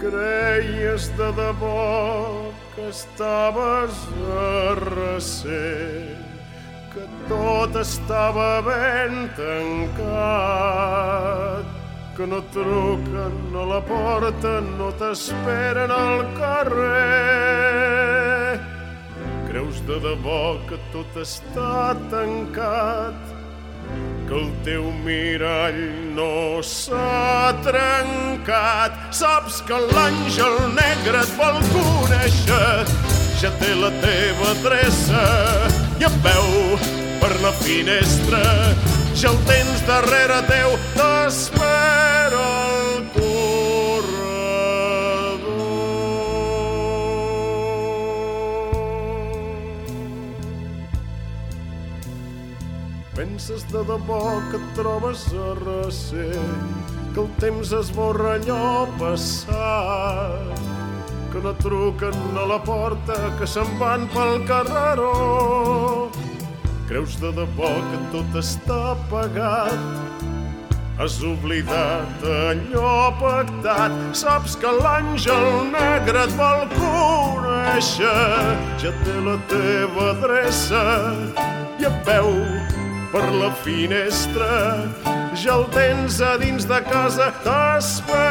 Creies de debò que estaves a recer, que tot estava ben tancat, que no truquen a la porta, no t'esperen al carrer. Creus de debò que tot està tancat, que el teu mirall no s'ha trencat. Saps que l'àngel negre et vol conèixer, ja té la teva adreça i et veu per la finestra. Ja el tens darrere teu, Penses de debò que et trobes a recer, que el temps esborra allò passat, que no truquen a la porta, que se'n van pel carreró. Creus de debò que tot està pagat, has oblidat allò pactat, saps que l'àngel negre et vol conèixer, ja té la teva adreça i et veu per la finestra, ja el tens a dins de casa, t'espera.